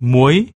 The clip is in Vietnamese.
muối.